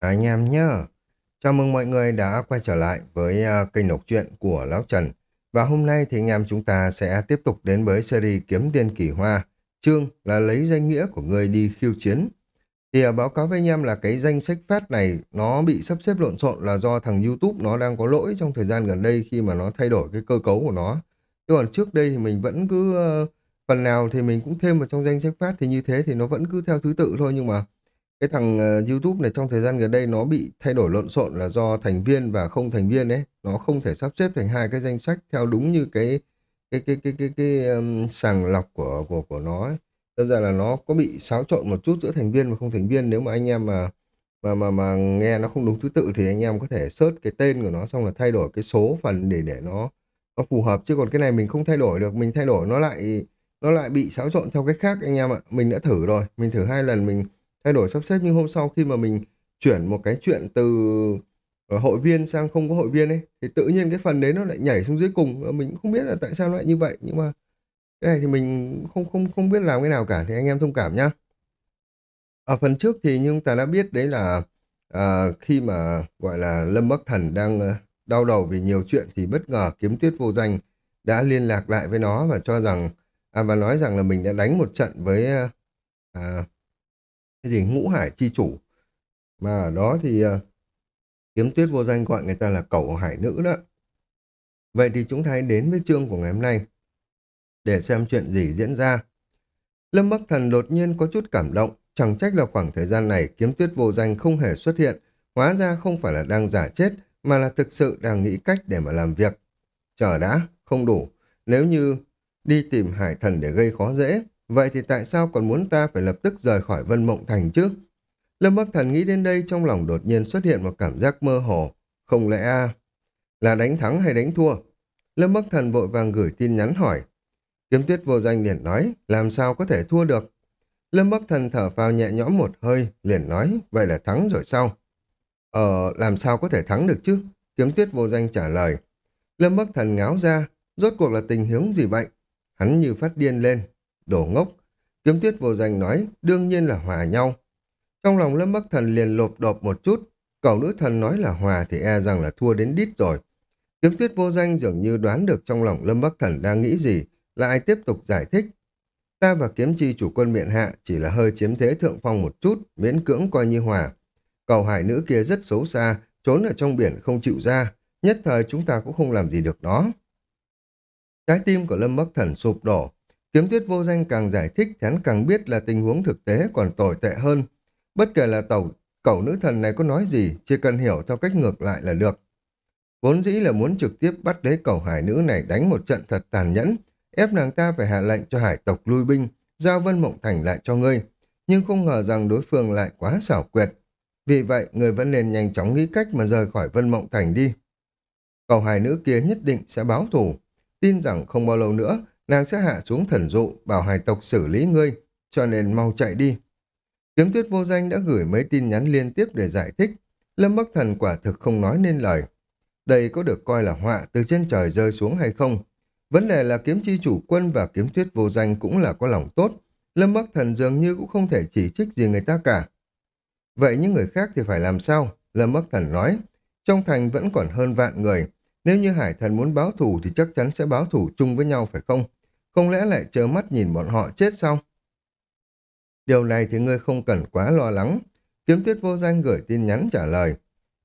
Anh em nhá. Chào mừng mọi người đã quay trở lại với à, kênh đọc truyện của Lão Trần. Và hôm nay thì anh em chúng ta sẽ tiếp tục đến với series Kiếm Tiên Kỳ Hoa. Chương là lấy danh nghĩa của người đi khiêu chiến. Thì à, báo cáo với anh em là cái danh sách phát này nó bị sắp xếp lộn xộn là do thằng YouTube nó đang có lỗi trong thời gian gần đây khi mà nó thay đổi cái cơ cấu của nó. Chứ còn trước đây thì mình vẫn cứ phần nào thì mình cũng thêm vào trong danh sách phát thì như thế thì nó vẫn cứ theo thứ tự thôi nhưng mà cái thằng ờ, YouTube này trong thời gian gần đây nó bị thay đổi lộn xộn là do thành viên và không thành viên ấy, nó không thể sắp xếp thành hai cái danh sách theo đúng như cái cái cái cái cái cái, um, sàng lọc của của của nó ấy. Đơn giản là nó có bị xáo trộn một chút giữa thành viên và không thành viên nếu mà anh em mà mà mà mà nghe nó không đúng thứ tự thì anh em có thể search cái tên của nó xong là thay đổi cái số phần để để nó nó phù hợp chứ còn cái này mình không thay đổi được, mình thay đổi nó lại nó lại bị xáo trộn theo cách khác anh em ạ. Mình đã thử rồi, mình thử hai lần mình thay đổi sắp xếp nhưng hôm sau khi mà mình chuyển một cái chuyện từ ờ, hội viên sang không có hội viên ấy thì tự nhiên cái phần đấy nó lại nhảy xuống dưới cùng. Ờ, mình cũng không biết là tại sao nó lại như vậy nhưng mà cái này thì mình không không không biết làm cái nào cả thì anh em thông cảm nhá. Ở phần trước thì như chúng ta đã biết đấy là à, khi mà gọi là Lâm Bắc Thần đang đau đầu vì nhiều chuyện thì bất ngờ kiếm tuyết vô danh đã liên lạc lại với nó và cho rằng à, và nói rằng là mình đã đánh một trận với à, cái gì ngũ hải chi chủ. Mà ở đó thì uh, kiếm tuyết vô danh gọi người ta là cẩu hải nữ đó. Vậy thì chúng ta hãy đến với chương của ngày hôm nay để xem chuyện gì diễn ra. Lâm bắc thần đột nhiên có chút cảm động chẳng trách là khoảng thời gian này kiếm tuyết vô danh không hề xuất hiện hóa ra không phải là đang giả chết mà là thực sự đang nghĩ cách để mà làm việc. Chờ đã không đủ nếu như đi tìm hải thần để gây khó dễ vậy thì tại sao còn muốn ta phải lập tức rời khỏi Vân Mộng Thành chứ? Lâm Bắc Thần nghĩ đến đây trong lòng đột nhiên xuất hiện một cảm giác mơ hồ. Không lẽ a là đánh thắng hay đánh thua? Lâm Bắc Thần vội vàng gửi tin nhắn hỏi. Kiếm tuyết vô danh liền nói, làm sao có thể thua được? Lâm Bắc Thần thở phào nhẹ nhõm một hơi, liền nói, vậy là thắng rồi sao? Ờ, làm sao có thể thắng được chứ? Kiếm tuyết vô danh trả lời. Lâm Bắc Thần ngáo ra, rốt cuộc là tình huống gì vậy? Hắn như phát điên lên, Đồ ngốc. Kiếm tuyết vô danh nói, đương nhiên là hòa nhau. Trong lòng Lâm Bắc Thần liền lộp đột một chút. Cậu nữ thần nói là hòa thì e rằng là thua đến đít rồi. Kiếm tuyết vô danh dường như đoán được trong lòng Lâm Bắc Thần đang nghĩ gì, lại tiếp tục giải thích. Ta và kiếm chi chủ quân miện hạ chỉ là hơi chiếm thế thượng phong một chút, miễn cưỡng coi như hòa. Cầu hải nữ kia rất xấu xa, trốn ở trong biển không chịu ra, nhất thời chúng ta cũng không làm gì được nó. Trái tim của Lâm Bắc Thần sụp đổ, Kiếm tuyết vô danh càng giải thích thì hắn càng biết là tình huống thực tế còn tồi tệ hơn. Bất kể là tàu cẩu nữ thần này có nói gì, chỉ cần hiểu theo cách ngược lại là được. Vốn dĩ là muốn trực tiếp bắt lấy cẩu hải nữ này đánh một trận thật tàn nhẫn, ép nàng ta phải hạ lệnh cho hải tộc lui binh, giao Vân Mộng Thành lại cho ngươi. Nhưng không ngờ rằng đối phương lại quá xảo quyệt. Vì vậy, người vẫn nên nhanh chóng nghĩ cách mà rời khỏi Vân Mộng Thành đi. Cậu hải nữ kia nhất định sẽ báo thù. Tin rằng không bao lâu nữa, nàng sẽ hạ xuống thần dụ, bảo hải tộc xử lý ngươi, cho nên mau chạy đi. Kiếm tuyết vô danh đã gửi mấy tin nhắn liên tiếp để giải thích, Lâm Bắc Thần quả thực không nói nên lời. Đây có được coi là họa từ trên trời rơi xuống hay không? Vấn đề là kiếm chi chủ quân và kiếm tuyết vô danh cũng là có lòng tốt, Lâm Bắc Thần dường như cũng không thể chỉ trích gì người ta cả. Vậy những người khác thì phải làm sao? Lâm Bắc Thần nói, trong thành vẫn còn hơn vạn người, nếu như Hải Thần muốn báo thù thì chắc chắn sẽ báo thù chung với nhau phải không? Không lẽ lại chờ mắt nhìn bọn họ chết sao? Điều này thì ngươi không cần quá lo lắng. Kiếm tuyết vô danh gửi tin nhắn trả lời.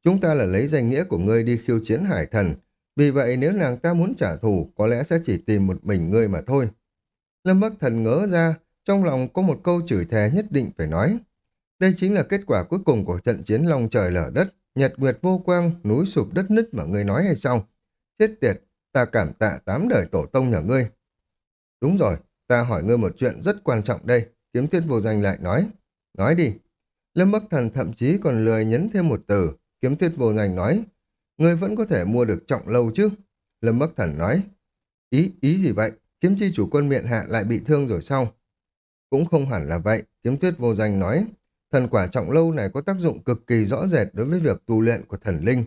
Chúng ta là lấy danh nghĩa của ngươi đi khiêu chiến hải thần. Vì vậy nếu nàng ta muốn trả thù, có lẽ sẽ chỉ tìm một mình ngươi mà thôi. Lâm Bắc Thần ngỡ ra, trong lòng có một câu chửi thề nhất định phải nói. Đây chính là kết quả cuối cùng của trận chiến long trời lở đất, nhật nguyệt vô quang, núi sụp đất nứt mà ngươi nói hay sao? Chết tiệt, ta cảm tạ tám đời tổ tông nhà ngươi. Đúng rồi, ta hỏi ngươi một chuyện rất quan trọng đây, kiếm tuyết vô danh lại nói. Nói đi. Lâm Bắc Thần thậm chí còn lười nhấn thêm một từ, kiếm tuyết vô danh nói. Ngươi vẫn có thể mua được trọng lâu chứ? Lâm Bắc Thần nói. Ý, ý gì vậy? Kiếm chi chủ quân miện hạ lại bị thương rồi sao? Cũng không hẳn là vậy, kiếm tuyết vô danh nói. Thần quả trọng lâu này có tác dụng cực kỳ rõ rệt đối với việc tu luyện của thần linh.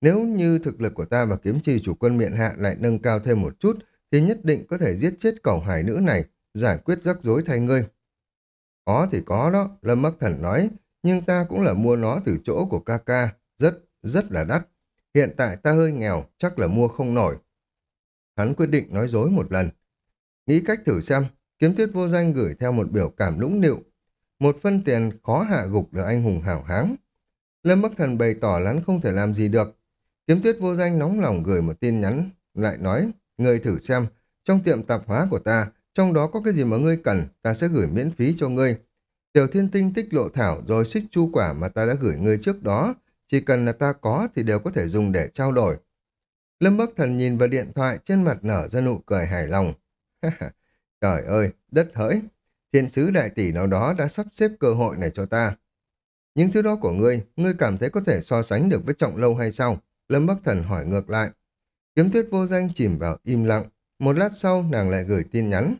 Nếu như thực lực của ta và kiếm chi chủ quân miện hạ lại nâng cao thêm một chút, thì nhất định có thể giết chết cẩu hải nữ này, giải quyết rắc rối thay ngươi. Có thì có đó, Lâm Bắc Thần nói, nhưng ta cũng là mua nó từ chỗ của ca ca, rất, rất là đắt. Hiện tại ta hơi nghèo, chắc là mua không nổi. Hắn quyết định nói dối một lần. Nghĩ cách thử xem, kiếm tuyết vô danh gửi theo một biểu cảm lũng nịu. Một phân tiền khó hạ gục được anh hùng hảo háng. Lâm Bắc Thần bày tỏ là hắn không thể làm gì được. Kiếm tuyết vô danh nóng lòng gửi một tin nhắn, lại nói, ngươi thử xem, trong tiệm tạp hóa của ta, trong đó có cái gì mà ngươi cần, ta sẽ gửi miễn phí cho ngươi. Tiểu thiên tinh tích lộ thảo rồi xích chu quả mà ta đã gửi ngươi trước đó, chỉ cần là ta có thì đều có thể dùng để trao đổi. Lâm Bắc Thần nhìn vào điện thoại trên mặt nở ra nụ cười hài lòng. Trời ơi, đất hỡi, thiên sứ đại tỷ nào đó đã sắp xếp cơ hội này cho ta. Những thứ đó của ngươi, ngươi cảm thấy có thể so sánh được với trọng lâu hay sao? Lâm Bắc Thần hỏi ngược lại. Kiếm tuyết vô danh chìm vào im lặng. Một lát sau nàng lại gửi tin nhắn.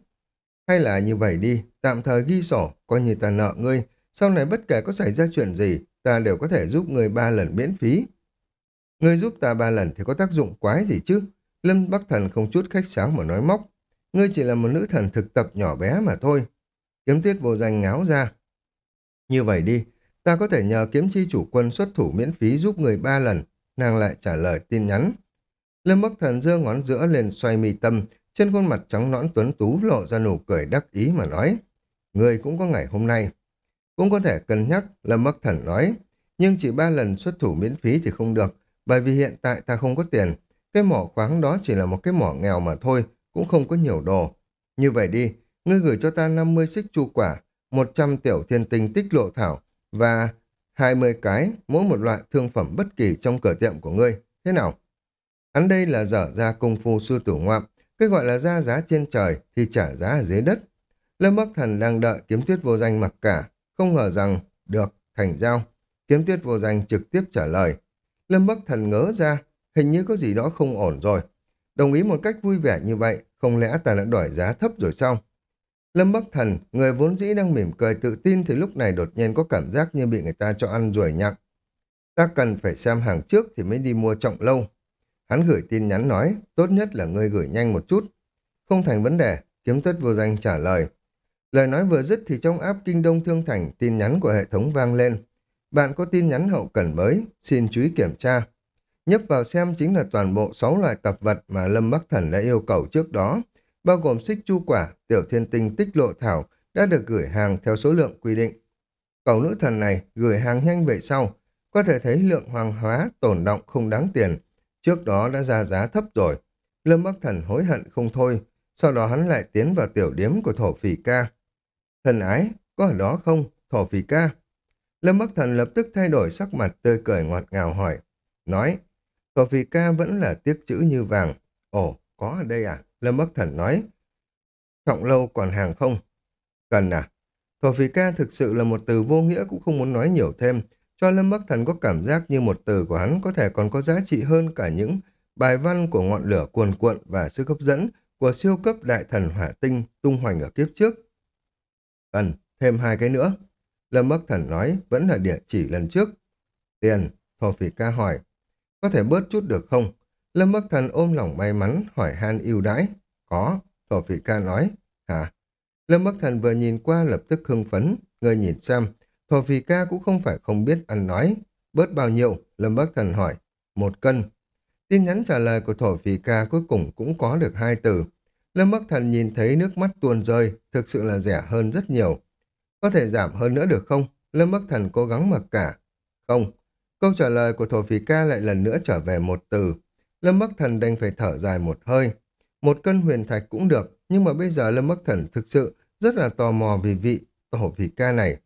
Hay là như vậy đi, tạm thời ghi sổ, coi như ta nợ ngươi. Sau này bất kể có xảy ra chuyện gì, ta đều có thể giúp ngươi ba lần miễn phí. Ngươi giúp ta ba lần thì có tác dụng quái gì chứ? Lâm Bắc Thần không chút khách sáo mà nói móc. Ngươi chỉ là một nữ thần thực tập nhỏ bé mà thôi. Kiếm tuyết vô danh ngáo ra. Như vậy đi, ta có thể nhờ kiếm chi chủ quân xuất thủ miễn phí giúp người ba lần. Nàng lại trả lời tin nhắn. Lâm Bắc Thần giơ ngón giữa lên xoay mi tâm, trên khuôn mặt trắng nõn tuấn tú lộ ra nụ cười đắc ý mà nói. Người cũng có ngày hôm nay. Cũng có thể cân nhắc, Lâm Bắc Thần nói. Nhưng chỉ ba lần xuất thủ miễn phí thì không được, bởi vì hiện tại ta không có tiền. Cái mỏ khoáng đó chỉ là một cái mỏ nghèo mà thôi, cũng không có nhiều đồ. Như vậy đi, ngươi gửi cho ta 50 xích chu quả, 100 tiểu thiên tinh tích lộ thảo và 20 cái mỗi một loại thương phẩm bất kỳ trong cửa tiệm của ngươi. Thế nào? Hắn đây là dở ra công phu sư tử ngoạm, cái gọi là ra giá trên trời thì trả giá ở dưới đất. Lâm Bắc Thần đang đợi kiếm tuyết vô danh mặc cả, không ngờ rằng, được, thành giao. Kiếm tuyết vô danh trực tiếp trả lời. Lâm Bắc Thần ngớ ra, hình như có gì đó không ổn rồi. Đồng ý một cách vui vẻ như vậy, không lẽ ta đã đòi giá thấp rồi sao? Lâm Bắc Thần, người vốn dĩ đang mỉm cười tự tin thì lúc này đột nhiên có cảm giác như bị người ta cho ăn ruồi nhặng. Ta cần phải xem hàng trước thì mới đi mua trọng lâu. Hắn gửi tin nhắn nói, tốt nhất là ngươi gửi nhanh một chút. Không thành vấn đề, kiếm tuyết vô danh trả lời. Lời nói vừa dứt thì trong áp Kinh Đông Thương Thành tin nhắn của hệ thống vang lên. Bạn có tin nhắn hậu cần mới, xin chú ý kiểm tra. Nhấp vào xem chính là toàn bộ 6 loại tập vật mà Lâm Bắc Thần đã yêu cầu trước đó, bao gồm xích chu quả, tiểu thiên tinh tích lộ thảo đã được gửi hàng theo số lượng quy định. Cầu nữ thần này gửi hàng nhanh vậy sau, có thể thấy lượng hoàng hóa tổn động không đáng tiền, trước đó đã ra giá thấp rồi. Lâm Bắc Thần hối hận không thôi, sau đó hắn lại tiến vào tiểu điếm của thổ phỉ ca. Thần ái, có ở đó không, thổ phỉ ca? Lâm Bắc Thần lập tức thay đổi sắc mặt tươi cười ngọt ngào hỏi. Nói, thổ phỉ ca vẫn là tiếc chữ như vàng. Ồ, có ở đây à? Lâm Bắc Thần nói. Trọng lâu còn hàng không? Cần à? Thổ phỉ ca thực sự là một từ vô nghĩa cũng không muốn nói nhiều thêm, cho Lâm Bắc Thần có cảm giác như một từ của hắn có thể còn có giá trị hơn cả những bài văn của ngọn lửa cuồn cuộn và sức hấp dẫn của siêu cấp đại thần hỏa tinh tung hoành ở kiếp trước. Cần, thêm hai cái nữa. Lâm Bắc Thần nói vẫn là địa chỉ lần trước. Tiền, Thổ Phỉ ca hỏi. Có thể bớt chút được không? Lâm Bắc Thần ôm lòng may mắn hỏi han yêu đãi. Có, Thổ Phỉ ca nói. Hả? Lâm Bắc Thần vừa nhìn qua lập tức hưng phấn. Người nhìn xem, Thổ Phỉ ca cũng không phải không biết ăn nói. Bớt bao nhiêu? Lâm Bắc Thần hỏi. Một cân. Tin nhắn trả lời của Thổ Phỉ ca cuối cùng cũng có được hai từ. Lâm Bắc Thần nhìn thấy nước mắt tuôn rơi, thực sự là rẻ hơn rất nhiều. Có thể giảm hơn nữa được không? Lâm Bắc Thần cố gắng mặc cả. Không. Câu trả lời của Thổ Phỉ ca lại lần nữa trở về một từ. Lâm Bắc Thần đành phải thở dài một hơi. Một cân huyền thạch cũng được, nhưng mà bây giờ Lâm Bắc Thần thực sự rất là tò mò vì vị Thổ Phỉ ca này.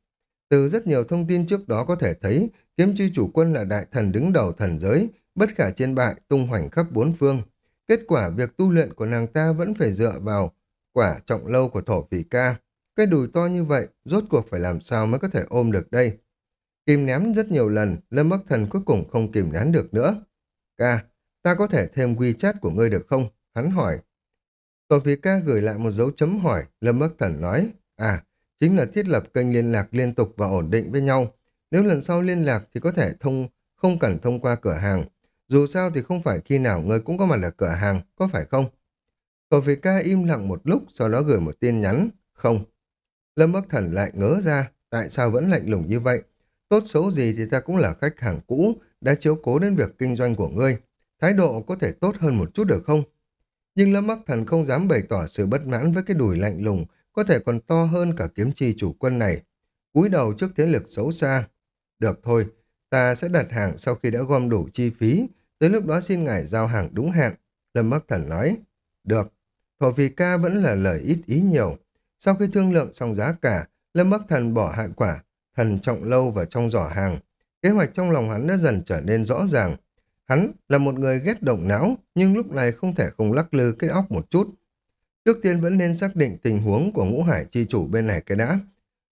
Từ rất nhiều thông tin trước đó có thể thấy, kiếm chi chủ quân là đại thần đứng đầu thần giới, bất khả chiến bại, tung hoành khắp bốn phương. Kết quả việc tu luyện của nàng ta vẫn phải dựa vào quả trọng lâu của thổ phỉ ca. Cái đùi to như vậy, rốt cuộc phải làm sao mới có thể ôm được đây? Kìm ném rất nhiều lần, Lâm Bắc Thần cuối cùng không kìm nén được nữa. Ca, ta có thể thêm WeChat của ngươi được không? Hắn hỏi. Thổ phỉ ca gửi lại một dấu chấm hỏi, Lâm Bắc Thần nói. À, chính là thiết lập kênh liên lạc liên tục và ổn định với nhau. Nếu lần sau liên lạc thì có thể thông không cần thông qua cửa hàng. Dù sao thì không phải khi nào người cũng có mặt ở cửa hàng, có phải không? cậu phỉ ca im lặng một lúc, sau đó gửi một tin nhắn. Không. Lâm Bắc Thần lại ngớ ra, tại sao vẫn lạnh lùng như vậy? Tốt xấu gì thì ta cũng là khách hàng cũ, đã chiếu cố đến việc kinh doanh của ngươi. Thái độ có thể tốt hơn một chút được không? Nhưng Lâm Bắc Thần không dám bày tỏ sự bất mãn với cái đùi lạnh lùng, có thể còn to hơn cả kiếm chi chủ quân này. cúi đầu trước thế lực xấu xa. Được thôi, ta sẽ đặt hàng sau khi đã gom đủ chi phí, tới lúc đó xin ngài giao hàng đúng hẹn. Lâm Bắc Thần nói, được, thổ Phi ca vẫn là lời ít ý nhiều. Sau khi thương lượng xong giá cả, Lâm Bắc Thần bỏ hại quả, thần trọng lâu vào trong giỏ hàng. Kế hoạch trong lòng hắn đã dần trở nên rõ ràng. Hắn là một người ghét động não, nhưng lúc này không thể không lắc lư cái óc một chút. Trước tiên vẫn nên xác định tình huống của ngũ hải chi chủ bên này cái đã.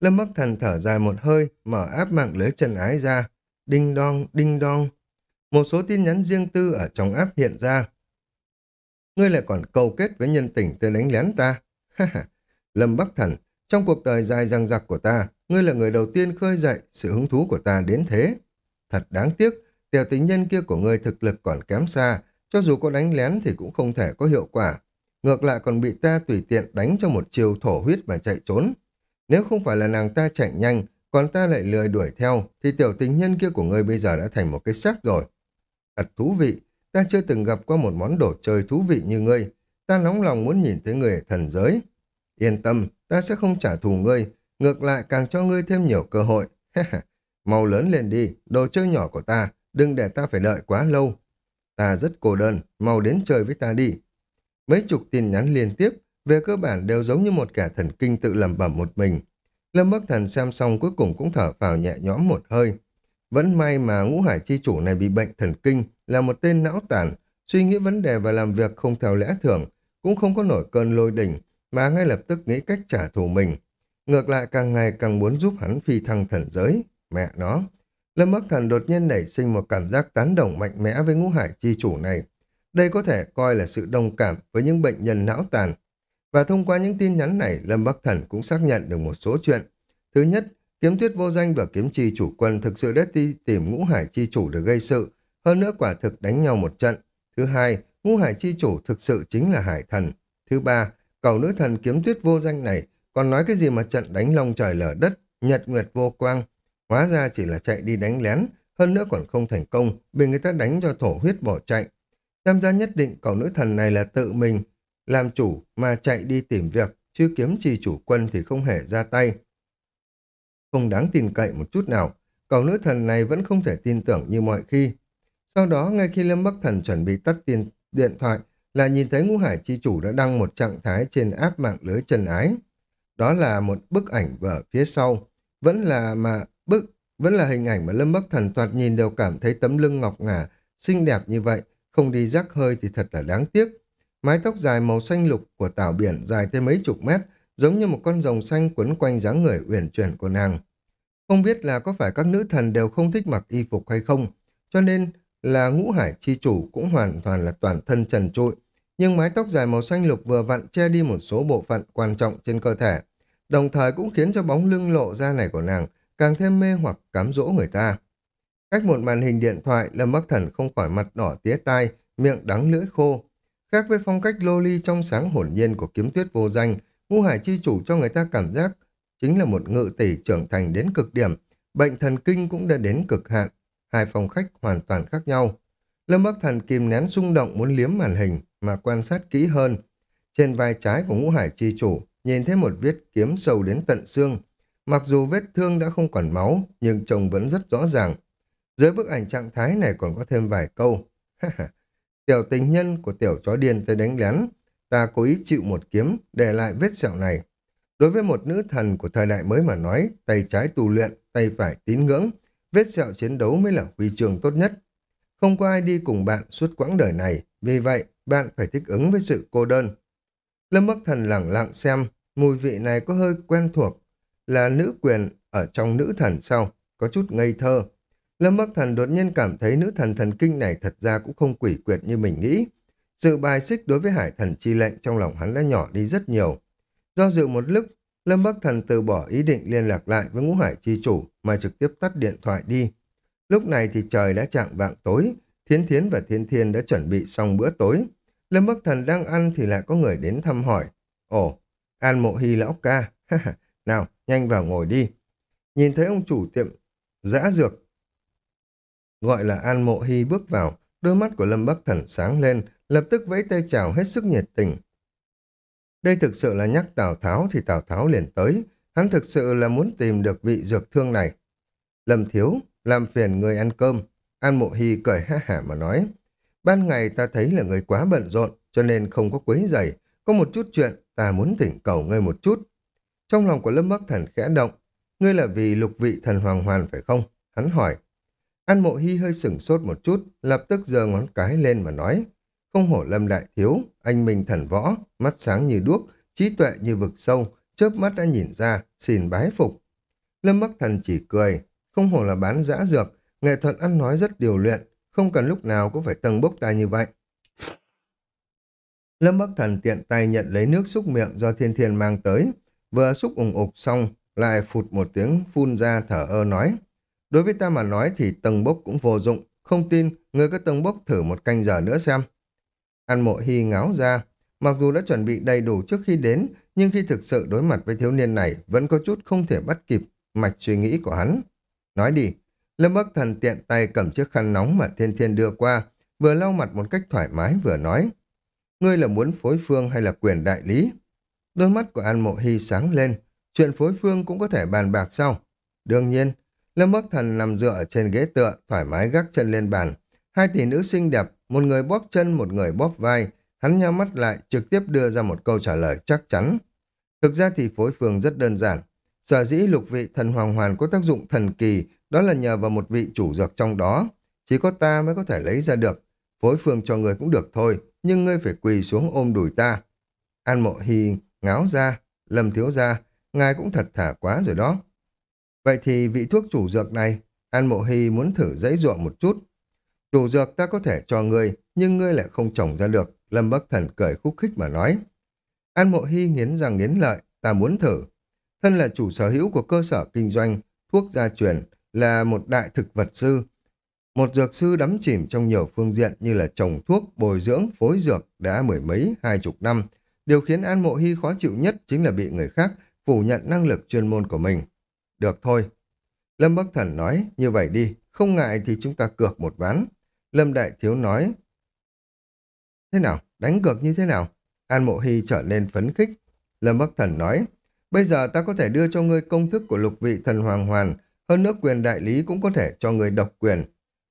Lâm Bắc Thần thở dài một hơi, mở áp mạng lưới chân ái ra. Đinh đong, đinh đong. Một số tin nhắn riêng tư ở trong áp hiện ra. Ngươi lại còn cầu kết với nhân tình tới đánh lén ta. Lâm Bắc Thần, trong cuộc đời dài răng dặc của ta, ngươi là người đầu tiên khơi dậy sự hứng thú của ta đến thế. Thật đáng tiếc, tiểu tính nhân kia của ngươi thực lực còn kém xa, cho dù có đánh lén thì cũng không thể có hiệu quả. Ngược lại còn bị ta tùy tiện đánh cho một chiều thổ huyết và chạy trốn. Nếu không phải là nàng ta chạy nhanh, còn ta lại lười đuổi theo, thì tiểu tình nhân kia của ngươi bây giờ đã thành một cái xác rồi. Thật thú vị, ta chưa từng gặp qua một món đồ chơi thú vị như ngươi. Ta nóng lòng muốn nhìn thấy người thần giới. Yên tâm, ta sẽ không trả thù ngươi, ngược lại càng cho ngươi thêm nhiều cơ hội. Mau lớn lên đi, đồ chơi nhỏ của ta, đừng để ta phải đợi quá lâu. Ta rất cô đơn, mau đến chơi với ta đi. Mấy chục tin nhắn liên tiếp, về cơ bản đều giống như một kẻ thần kinh tự lẩm bẩm một mình. Lâm Bắc Thần xem xong cuối cùng cũng thở vào nhẹ nhõm một hơi. Vẫn may mà ngũ hải chi chủ này bị bệnh thần kinh, là một tên não tàn, suy nghĩ vấn đề và làm việc không theo lẽ thường, cũng không có nổi cơn lôi đỉnh, mà ngay lập tức nghĩ cách trả thù mình. Ngược lại càng ngày càng muốn giúp hắn phi thăng thần giới. Mẹ nó! Lâm Bắc Thần đột nhiên nảy sinh một cảm giác tán đồng mạnh mẽ với ngũ hải chi chủ này. Đây có thể coi là sự đồng cảm với những bệnh nhân não tàn. Và thông qua những tin nhắn này, Lâm Bắc Thần cũng xác nhận được một số chuyện. Thứ nhất, kiếm tuyết vô danh và kiếm chi chủ quân thực sự đã đi tìm ngũ hải chi chủ để gây sự, hơn nữa quả thực đánh nhau một trận. Thứ hai, ngũ hải chi chủ thực sự chính là hải thần. Thứ ba, cầu nữ thần kiếm tuyết vô danh này còn nói cái gì mà trận đánh long trời lở đất, nhật nguyệt vô quang. Hóa ra chỉ là chạy đi đánh lén, hơn nữa còn không thành công, bị người ta đánh cho thổ huyết bỏ chạy. Xem ra nhất định cầu nữ thần này là tự mình, làm chủ mà chạy đi tìm việc, chứ kiếm trì chủ quân thì không hề ra tay. Không đáng tin cậy một chút nào, cầu nữ thần này vẫn không thể tin tưởng như mọi khi. Sau đó, ngay khi Lâm Bắc Thần chuẩn bị tắt tiền điện thoại, là nhìn thấy ngũ hải chi chủ đã đăng một trạng thái trên áp mạng lưới chân ái. Đó là một bức ảnh ở phía sau, vẫn là mà bức vẫn là hình ảnh mà Lâm Bắc Thần toạt nhìn đều cảm thấy tấm lưng ngọc ngà, xinh đẹp như vậy, không đi rắc hơi thì thật là đáng tiếc. Mái tóc dài màu xanh lục của tảo biển dài tới mấy chục mét, giống như một con rồng xanh quấn quanh dáng người uyển chuyển của nàng. Không biết là có phải các nữ thần đều không thích mặc y phục hay không, cho nên là ngũ hải chi chủ cũng hoàn toàn là toàn thân trần trụi, nhưng mái tóc dài màu xanh lục vừa vặn che đi một số bộ phận quan trọng trên cơ thể, đồng thời cũng khiến cho bóng lưng lộ ra này của nàng càng thêm mê hoặc cám dỗ người ta. Cách một màn hình điện thoại, Lâm Bắc Thần không khỏi mặt đỏ tía tai, miệng đắng lưỡi khô. Khác với phong cách lô ly trong sáng hồn nhiên của kiếm tuyết vô danh, ngu hải chi chủ cho người ta cảm giác chính là một ngự tỷ trưởng thành đến cực điểm, bệnh thần kinh cũng đã đến cực hạn, hai phong khách hoàn toàn khác nhau. Lâm Bắc Thần kìm nén xung động muốn liếm màn hình mà quan sát kỹ hơn. Trên vai trái của ngũ hải chi chủ nhìn thấy một vết kiếm sâu đến tận xương. Mặc dù vết thương đã không còn máu, nhưng trông vẫn rất rõ ràng. Dưới bức ảnh trạng thái này còn có thêm vài câu. tiểu tình nhân của tiểu chó điên tới đánh lén. Ta cố ý chịu một kiếm, để lại vết sẹo này. Đối với một nữ thần của thời đại mới mà nói, tay trái tu luyện, tay phải tín ngưỡng, vết sẹo chiến đấu mới là huy trường tốt nhất. Không có ai đi cùng bạn suốt quãng đời này, vì vậy bạn phải thích ứng với sự cô đơn. Lâm Bắc Thần lặng lặng xem, mùi vị này có hơi quen thuộc, là nữ quyền ở trong nữ thần sau, có chút ngây thơ. Lâm Bắc Thần đột nhiên cảm thấy nữ thần thần kinh này thật ra cũng không quỷ quyệt như mình nghĩ. Sự bài xích đối với hải thần chi lệnh trong lòng hắn đã nhỏ đi rất nhiều. Do dự một lúc, Lâm Bắc Thần từ bỏ ý định liên lạc lại với ngũ hải chi chủ mà trực tiếp tắt điện thoại đi. Lúc này thì trời đã chạng vạng tối, Thiến Thiến và Thiên Thiên đã chuẩn bị xong bữa tối. Lâm Bắc Thần đang ăn thì lại có người đến thăm hỏi. Ồ, An Mộ Hy lão ca, nào, nhanh vào ngồi đi. Nhìn thấy ông chủ tiệm Dã dược. Gọi là An Mộ Hy bước vào, đôi mắt của Lâm Bắc Thần sáng lên, lập tức vẫy tay chào hết sức nhiệt tình. Đây thực sự là nhắc Tào Tháo thì Tào Tháo liền tới, hắn thực sự là muốn tìm được vị dược thương này. Lâm Thiếu, làm phiền người ăn cơm. An Mộ Hy cười ha hả mà nói. Ban ngày ta thấy là người quá bận rộn, cho nên không có quấy giày. Có một chút chuyện, ta muốn thỉnh cầu ngươi một chút. Trong lòng của Lâm Bắc Thần khẽ động. Ngươi là vì lục vị thần hoàng hoàn phải không? Hắn hỏi. An Mộ Hy hơi sửng sốt một chút, lập tức giơ ngón cái lên mà nói. Không hổ Lâm Đại Thiếu, anh minh thần võ, mắt sáng như đuốc, trí tuệ như vực sâu, chớp mắt đã nhìn ra, xin bái phục. Lâm Bắc Thần chỉ cười, không hổ là bán dã dược, nghệ thuật ăn nói rất điều luyện, không cần lúc nào cũng phải tầng bốc tay như vậy. Lâm Bắc Thần tiện tay nhận lấy nước xúc miệng do thiên thiên mang tới, vừa xúc ủng ục xong, lại phụt một tiếng phun ra thở ơ nói. Đối với ta mà nói thì tầng bốc cũng vô dụng, không tin, người có tầng bốc thử một canh giờ nữa xem. An mộ hy ngáo ra, mặc dù đã chuẩn bị đầy đủ trước khi đến, nhưng khi thực sự đối mặt với thiếu niên này vẫn có chút không thể bắt kịp mạch suy nghĩ của hắn. Nói đi, Lâm Bắc Thần tiện tay cầm chiếc khăn nóng mà Thiên Thiên đưa qua, vừa lau mặt một cách thoải mái vừa nói. Ngươi là muốn phối phương hay là quyền đại lý? Đôi mắt của An Mộ Hy sáng lên, chuyện phối phương cũng có thể bàn bạc sau. Đương nhiên, Lâm Bắc Thần nằm dựa trên ghế tựa, thoải mái gác chân lên bàn. Hai tỷ nữ xinh đẹp, một người bóp chân, một người bóp vai. Hắn nhắm mắt lại, trực tiếp đưa ra một câu trả lời chắc chắn. Thực ra thì phối phương rất đơn giản. Sở dĩ lục vị thần hoàng hoàn có tác dụng thần kỳ, đó là nhờ vào một vị chủ dược trong đó. Chỉ có ta mới có thể lấy ra được. Phối phương cho người cũng được thôi, nhưng ngươi phải quỳ xuống ôm đùi ta. An mộ hy ngáo ra, lầm thiếu ra, ngài cũng thật thả quá rồi đó. Vậy thì vị thuốc chủ dược này, An Mộ Hy muốn thử dãy ruộng một chút. Chủ dược ta có thể cho ngươi, nhưng ngươi lại không trồng ra được. Lâm Bắc Thần cười khúc khích mà nói. An Mộ Hy nghiến răng nghiến lợi, ta muốn thử. Thân là chủ sở hữu của cơ sở kinh doanh, thuốc gia truyền, là một đại thực vật sư. Một dược sư đắm chìm trong nhiều phương diện như là trồng thuốc, bồi dưỡng, phối dược đã mười mấy, hai chục năm. Điều khiến An Mộ Hy khó chịu nhất chính là bị người khác phủ nhận năng lực chuyên môn của mình. Được thôi. Lâm Bắc Thần nói, như vậy đi, không ngại thì chúng ta cược một ván. Lâm Đại Thiếu nói, thế nào, đánh cược như thế nào? An Mộ Hy trở nên phấn khích. Lâm Bắc Thần nói, bây giờ ta có thể đưa cho ngươi công thức của lục vị thần hoàng hoàn, hơn nữa quyền đại lý cũng có thể cho ngươi độc quyền.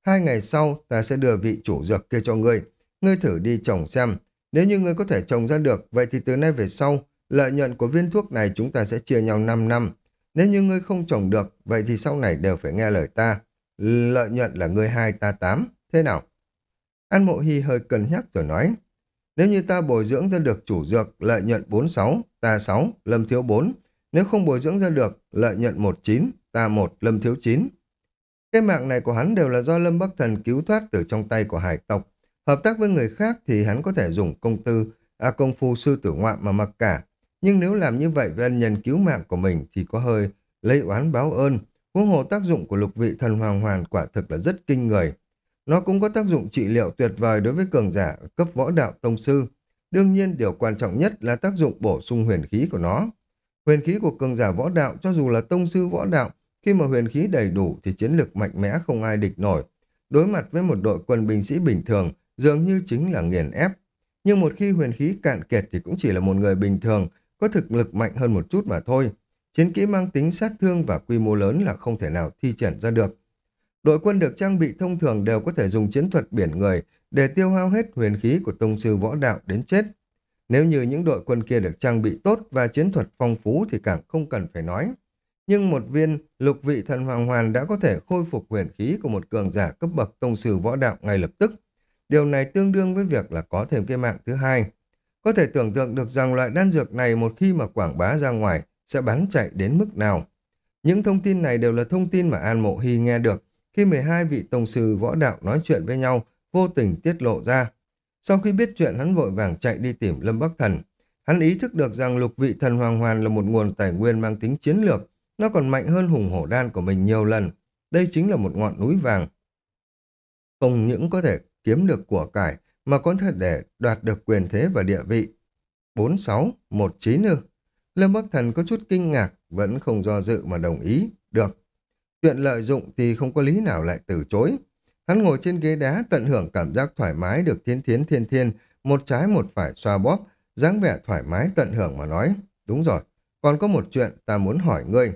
Hai ngày sau, ta sẽ đưa vị chủ dược kia cho ngươi. Ngươi thử đi trồng xem. Nếu như ngươi có thể trồng ra được, vậy thì từ nay về sau, lợi nhuận của viên thuốc này chúng ta sẽ chia nhau 5 năm. Nếu như ngươi không trồng được, vậy thì sau này đều phải nghe lời ta. Lợi nhuận là ngươi hai ta tám, thế nào? An Mộ Hy hơi cân nhắc rồi nói, nếu như ta bồi dưỡng ra được chủ dược, lợi nhuận 46, ta 6, lâm thiếu 4. Nếu không bồi dưỡng ra được, lợi nhuận 19, ta 1, lâm thiếu 9. Cái mạng này của hắn đều là do Lâm Bắc Thần cứu thoát từ trong tay của hải tộc. Hợp tác với người khác thì hắn có thể dùng công tư, à công phu sư tử ngoạm mà mặc cả. Nhưng nếu làm như vậy với ân nhân cứu mạng của mình thì có hơi lấy oán báo ơn. Huống hồ tác dụng của lục vị thần hoàng hoàn quả thực là rất kinh người. Nó cũng có tác dụng trị liệu tuyệt vời đối với cường giả cấp võ đạo tông sư. Đương nhiên điều quan trọng nhất là tác dụng bổ sung huyền khí của nó. Huyền khí của cường giả võ đạo cho dù là tông sư võ đạo, khi mà huyền khí đầy đủ thì chiến lược mạnh mẽ không ai địch nổi. Đối mặt với một đội quân binh sĩ bình thường dường như chính là nghiền ép. Nhưng một khi huyền khí cạn kiệt thì cũng chỉ là một người bình thường có thực lực mạnh hơn một chút mà thôi. Chiến kỹ mang tính sát thương và quy mô lớn là không thể nào thi triển ra được. Đội quân được trang bị thông thường đều có thể dùng chiến thuật biển người để tiêu hao hết huyền khí của tông sư võ đạo đến chết. Nếu như những đội quân kia được trang bị tốt và chiến thuật phong phú thì càng không cần phải nói. Nhưng một viên lục vị thần hoàng hoàn đã có thể khôi phục huyền khí của một cường giả cấp bậc tông sư võ đạo ngay lập tức. Điều này tương đương với việc là có thêm cái mạng thứ hai. Có thể tưởng tượng được rằng loại đan dược này một khi mà quảng bá ra ngoài sẽ bán chạy đến mức nào. Những thông tin này đều là thông tin mà An Mộ Hy nghe được khi 12 vị tông sư võ đạo nói chuyện với nhau, vô tình tiết lộ ra. Sau khi biết chuyện hắn vội vàng chạy đi tìm Lâm Bắc Thần. Hắn ý thức được rằng lục vị thần hoàng hoàn là một nguồn tài nguyên mang tính chiến lược, nó còn mạnh hơn hùng hổ đan của mình nhiều lần. Đây chính là một ngọn núi vàng. Không những có thể kiếm được của cải, mà có thể để đoạt được quyền thế và địa vị. 4619 ư? Lâm Bắc Thần có chút kinh ngạc, vẫn không do dự mà đồng ý. Được. Chuyện lợi dụng thì không có lý nào lại từ chối. Hắn ngồi trên ghế đá tận hưởng cảm giác thoải mái được thiên thiến thiên thiên, một trái một phải xoa bóp, dáng vẻ thoải mái tận hưởng mà nói. Đúng rồi, còn có một chuyện ta muốn hỏi ngươi.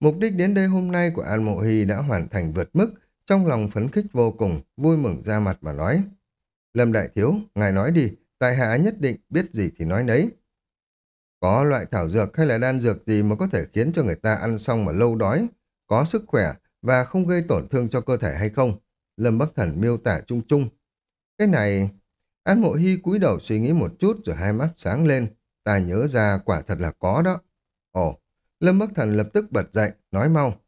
Mục đích đến đây hôm nay của An Mộ Hy đã hoàn thành vượt mức, trong lòng phấn khích vô cùng, vui mừng ra mặt mà nói. Lâm Đại Thiếu, ngài nói đi, tài hạ nhất định biết gì thì nói nấy. Có loại thảo dược hay là đan dược gì mà có thể khiến cho người ta ăn xong mà lâu đói, có sức khỏe và không gây tổn thương cho cơ thể hay không? Lâm Bắc Thần miêu tả chung chung. Cái này... An Mộ Hy cúi đầu suy nghĩ một chút rồi hai mắt sáng lên. Ta nhớ ra quả thật là có đó. Ồ, Lâm Bắc Thần lập tức bật dậy, nói mau.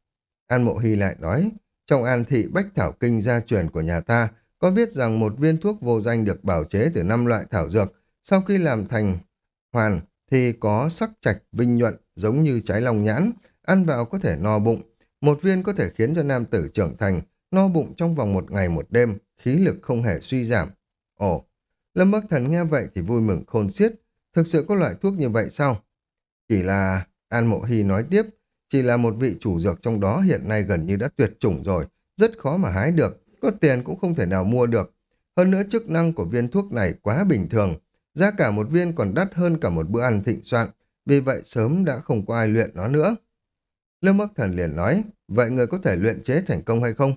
An Mộ Hy lại nói, trong an thị Bách Thảo Kinh gia truyền của nhà ta có viết rằng một viên thuốc vô danh được bảo chế từ năm loại thảo dược, sau khi làm thành hoàn thì có sắc trạch vinh nhuận giống như trái lòng nhãn, ăn vào có thể no bụng. Một viên có thể khiến cho nam tử trưởng thành, no bụng trong vòng một ngày một đêm, khí lực không hề suy giảm. Ồ, Lâm Bắc Thần nghe vậy thì vui mừng khôn xiết, thực sự có loại thuốc như vậy sao? Chỉ là, An Mộ Hy nói tiếp, chỉ là một vị chủ dược trong đó hiện nay gần như đã tuyệt chủng rồi, rất khó mà hái được, có tiền cũng không thể nào mua được. Hơn nữa chức năng của viên thuốc này quá bình thường, giá cả một viên còn đắt hơn cả một bữa ăn thịnh soạn, vì vậy sớm đã không có ai luyện nó nữa. Lâm Bắc Thần liền nói, vậy người có thể luyện chế thành công hay không?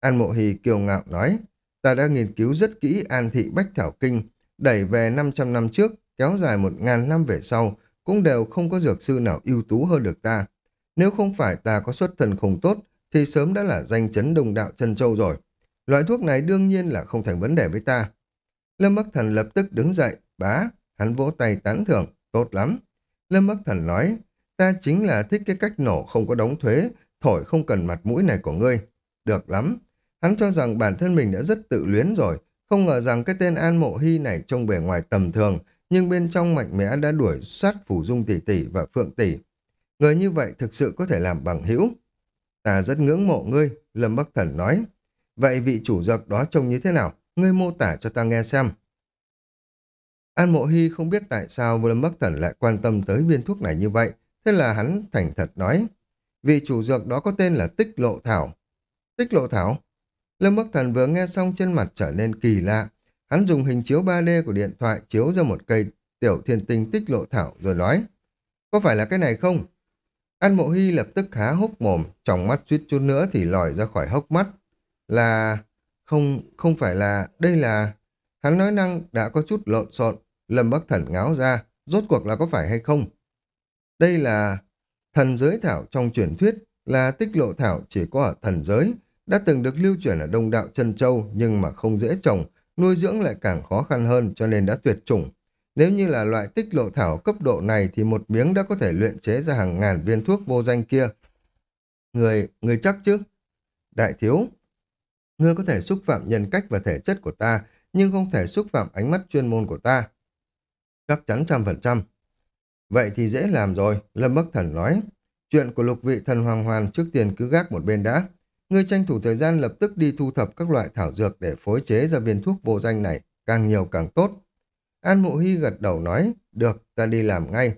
An Mộ Hì kiều ngạo nói, ta đã nghiên cứu rất kỹ An Thị Bách Thảo Kinh, đẩy về 500 năm trước, kéo dài 1.000 năm về sau, cũng đều không có dược sư nào ưu tú hơn được ta. Nếu không phải ta có xuất thần không tốt, thì sớm đã là danh chấn đồng đạo chân châu rồi. Loại thuốc này đương nhiên là không thành vấn đề với ta. Lâm Bắc Thần lập tức đứng dậy, bá, hắn vỗ tay tán thưởng, tốt lắm. Lâm Bắc Thần nói, ta chính là thích cái cách nổ không có đóng thuế, thổi không cần mặt mũi này của ngươi. Được lắm. Hắn cho rằng bản thân mình đã rất tự luyến rồi, không ngờ rằng cái tên An Mộ Hy này trông bề ngoài tầm thường, nhưng bên trong mạnh mẽ đã đuổi sát Phủ Dung Tỷ Tỷ và Phượng Tỷ. Người như vậy thực sự có thể làm bằng hữu. Ta rất ngưỡng mộ ngươi, Lâm Bắc Thần nói. Vậy vị chủ dược đó trông như thế nào? Ngươi mô tả cho ta nghe xem. An Mộ Hy không biết tại sao Lâm Bắc Thần lại quan tâm tới viên thuốc này như vậy, thế là hắn thành thật nói. Vị chủ dược đó có tên là Tích Lộ Thảo. Tích Lộ Thảo? Lâm Bắc Thần vừa nghe xong trên mặt trở nên kỳ lạ. Hắn dùng hình chiếu 3D của điện thoại chiếu ra một cây tiểu thiên tinh Tích Lộ Thảo rồi nói. Có phải là cái này không? An Mộ Hy lập tức há hốc mồm, trong mắt suýt chút nữa thì lòi ra khỏi hốc mắt. Là... Không, không phải là... Đây là... Hắn nói năng đã có chút lộn xộn, Lâm Bắc Thần ngáo ra, rốt cuộc là có phải hay không? Đây là thần giới thảo trong truyền thuyết, là tích lộ thảo chỉ có ở thần giới, đã từng được lưu truyền ở Đông Đạo Trân Châu nhưng mà không dễ trồng, nuôi dưỡng lại càng khó khăn hơn cho nên đã tuyệt chủng. Nếu như là loại tích lộ thảo cấp độ này thì một miếng đã có thể luyện chế ra hàng ngàn viên thuốc vô danh kia. Người, người chắc chứ? Đại thiếu, ngươi có thể xúc phạm nhân cách và thể chất của ta, nhưng không thể xúc phạm ánh mắt chuyên môn của ta. Chắc chắn trăm phần trăm. Vậy thì dễ làm rồi, Lâm Bắc Thần nói. Chuyện của lục vị thần hoàng hoàn trước tiên cứ gác một bên đã. Ngươi tranh thủ thời gian lập tức đi thu thập các loại thảo dược để phối chế ra viên thuốc vô danh này, càng nhiều càng tốt. An Mộ Hy gật đầu nói, được, ta đi làm ngay.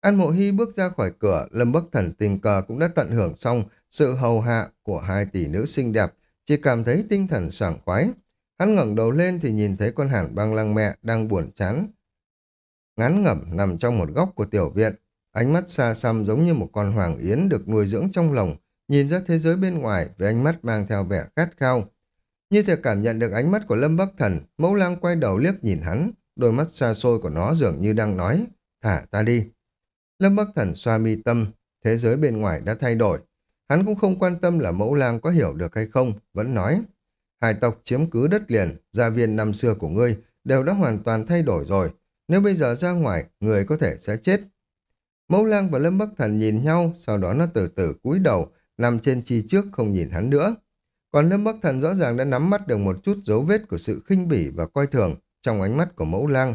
An Mộ Hy bước ra khỏi cửa, Lâm Bắc Thần tình cờ cũng đã tận hưởng xong sự hầu hạ của hai tỷ nữ xinh đẹp, chỉ cảm thấy tinh thần sảng khoái. Hắn ngẩng đầu lên thì nhìn thấy con hàn băng lăng mẹ đang buồn chán. Ngắn ngẩm nằm trong một góc của tiểu viện, ánh mắt xa xăm giống như một con hoàng yến được nuôi dưỡng trong lòng, nhìn ra thế giới bên ngoài với ánh mắt mang theo vẻ khát khao. Như thể cảm nhận được ánh mắt của Lâm Bắc Thần, mẫu lang quay đầu liếc nhìn hắn, đôi mắt xa xôi của nó dường như đang nói, thả ta đi. Lâm Bắc Thần xoa mi tâm, thế giới bên ngoài đã thay đổi. Hắn cũng không quan tâm là mẫu lang có hiểu được hay không, vẫn nói, hải tộc chiếm cứ đất liền, gia viên năm xưa của ngươi đều đã hoàn toàn thay đổi rồi. Nếu bây giờ ra ngoài, người có thể sẽ chết. Mẫu lang và Lâm Bắc Thần nhìn nhau, sau đó nó từ từ cúi đầu, nằm trên chi trước không nhìn hắn nữa. Còn Lâm Bắc Thần rõ ràng đã nắm mắt được một chút dấu vết của sự khinh bỉ và coi thường trong ánh mắt của mẫu lang.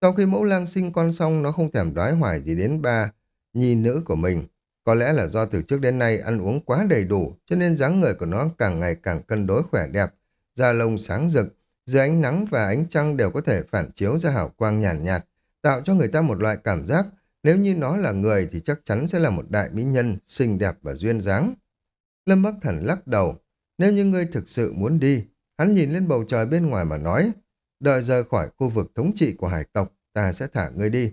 Sau khi mẫu lang sinh con xong, nó không thèm đoái hoài gì đến ba nhi nữ của mình. Có lẽ là do từ trước đến nay ăn uống quá đầy đủ, cho nên dáng người của nó càng ngày càng cân đối khỏe đẹp, da lông sáng rực, dưới ánh nắng và ánh trăng đều có thể phản chiếu ra hào quang nhàn nhạt, nhạt, tạo cho người ta một loại cảm giác nếu như nó là người thì chắc chắn sẽ là một đại mỹ nhân, xinh đẹp và duyên dáng. Lâm Bắc Thần lắc đầu. Nếu như ngươi thực sự muốn đi, hắn nhìn lên bầu trời bên ngoài mà nói, đợi rời khỏi khu vực thống trị của hải tộc, ta sẽ thả ngươi đi.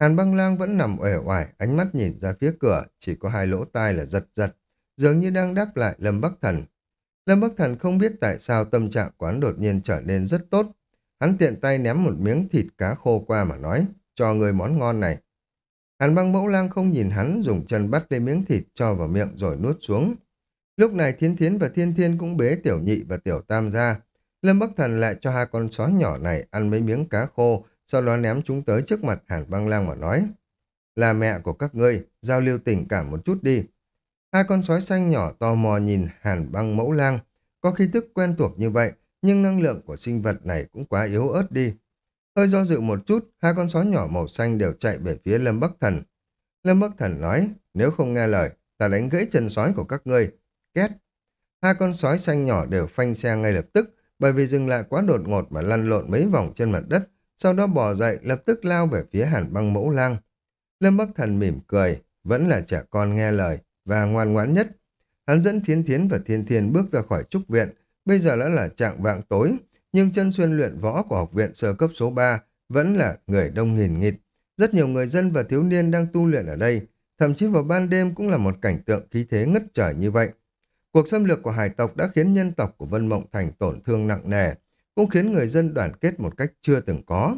Hàn băng lang vẫn nằm uể oải, ánh mắt nhìn ra phía cửa, chỉ có hai lỗ tai là giật giật, dường như đang đáp lại Lâm Bắc Thần. Lâm Bắc Thần không biết tại sao tâm trạng quán đột nhiên trở nên rất tốt. Hắn tiện tay ném một miếng thịt cá khô qua mà nói, cho người món ngon này. Hàn băng mẫu lang không nhìn hắn, dùng chân bắt lấy miếng thịt cho vào miệng rồi nuốt xuống. Lúc này Thiến Thiến và Thiên Thiên cũng bế Tiểu Nhị và Tiểu Tam ra. Lâm Bắc Thần lại cho hai con sói nhỏ này ăn mấy miếng cá khô, sau đó ném chúng tới trước mặt Hàn băng lang mà nói. Là mẹ của các ngươi, giao lưu tình cảm một chút đi. Hai con sói xanh nhỏ tò mò nhìn Hàn băng mẫu lang. Có khí thức quen thuộc như vậy, nhưng năng lượng của sinh vật này cũng quá yếu ớt đi. Hơi do dự một chút, hai con sói nhỏ màu xanh đều chạy về phía Lâm Bắc Thần. Lâm Bắc Thần nói, nếu không nghe lời, ta đánh gãy chân sói của các ngươi. Két. Hai con sói xanh nhỏ đều phanh xe ngay lập tức, bởi vì dừng lại quá đột ngột mà lăn lộn mấy vòng trên mặt đất, sau đó bò dậy lập tức lao về phía hàn băng mẫu lang. Lâm Bắc Thần mỉm cười, vẫn là trẻ con nghe lời và ngoan ngoãn nhất. Hắn dẫn Thiến Thiến và Thiên Thiên bước ra khỏi trúc viện, bây giờ đã là trạng vạng tối, nhưng chân xuyên luyện võ của học viện sơ cấp số 3 vẫn là người đông nghìn nghịt. Rất nhiều người dân và thiếu niên đang tu luyện ở đây, thậm chí vào ban đêm cũng là một cảnh tượng khí thế ngất trời như vậy. Cuộc xâm lược của hải tộc đã khiến nhân tộc của Vân Mộng Thành tổn thương nặng nề, cũng khiến người dân đoàn kết một cách chưa từng có.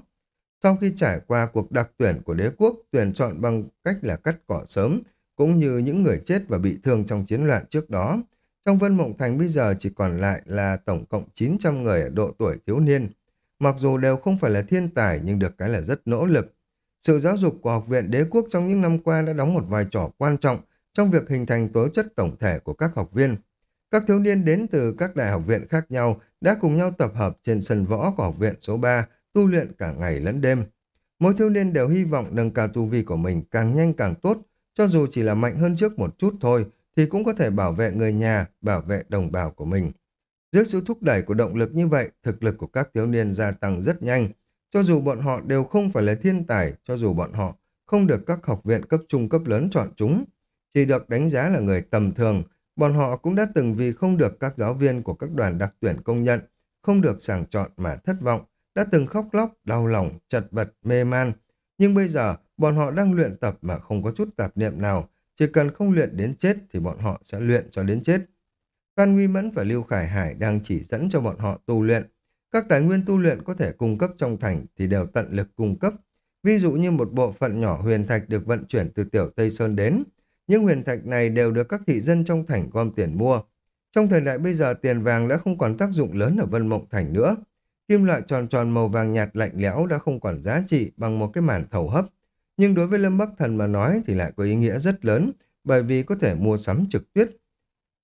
Sau khi trải qua cuộc đặc tuyển của đế quốc tuyển chọn bằng cách là cắt cỏ sớm, cũng như những người chết và bị thương trong chiến loạn trước đó, trong Vân Mộng Thành bây giờ chỉ còn lại là tổng cộng 900 người ở độ tuổi thiếu niên. Mặc dù đều không phải là thiên tài nhưng được cái là rất nỗ lực. Sự giáo dục của học viện đế quốc trong những năm qua đã đóng một vai trò quan trọng trong việc hình thành tố chất tổng thể của các học viên. Các thiếu niên đến từ các đại học viện khác nhau đã cùng nhau tập hợp trên sân võ của học viện số 3, tu luyện cả ngày lẫn đêm. Mỗi thiếu niên đều hy vọng nâng cao tu vi của mình càng nhanh càng tốt, cho dù chỉ là mạnh hơn trước một chút thôi, thì cũng có thể bảo vệ người nhà, bảo vệ đồng bào của mình. Dưới sự thúc đẩy của động lực như vậy, thực lực của các thiếu niên gia tăng rất nhanh. Cho dù bọn họ đều không phải là thiên tài, cho dù bọn họ không được các học viện cấp trung cấp lớn chọn chúng, chỉ được đánh giá là người tầm thường, bọn họ cũng đã từng vì không được các giáo viên của các đoàn đặc tuyển công nhận, không được sàng chọn mà thất vọng, đã từng khóc lóc, đau lòng, chật vật, mê man. Nhưng bây giờ, bọn họ đang luyện tập mà không có chút tạp niệm nào, chỉ cần không luyện đến chết thì bọn họ sẽ luyện cho đến chết. Phan Nguy Mẫn và Lưu Khải Hải đang chỉ dẫn cho bọn họ tu luyện. Các tài nguyên tu luyện có thể cung cấp trong thành thì đều tận lực cung cấp. Ví dụ như một bộ phận nhỏ huyền thạch được vận chuyển từ tiểu Tây Sơn đến. Những huyền thạch này đều được các thị dân trong thành gom tiền mua. Trong thời đại bây giờ tiền vàng đã không còn tác dụng lớn ở Vân Mộng Thành nữa. Kim loại tròn tròn màu vàng nhạt lạnh lẽo đã không còn giá trị bằng một cái màn thầu hấp nhưng đối với Lâm Bắc Thần mà nói thì lại có ý nghĩa rất lớn, bởi vì có thể mua sắm trực tiếp.